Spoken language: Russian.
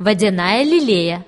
водяная лилея